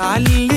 I need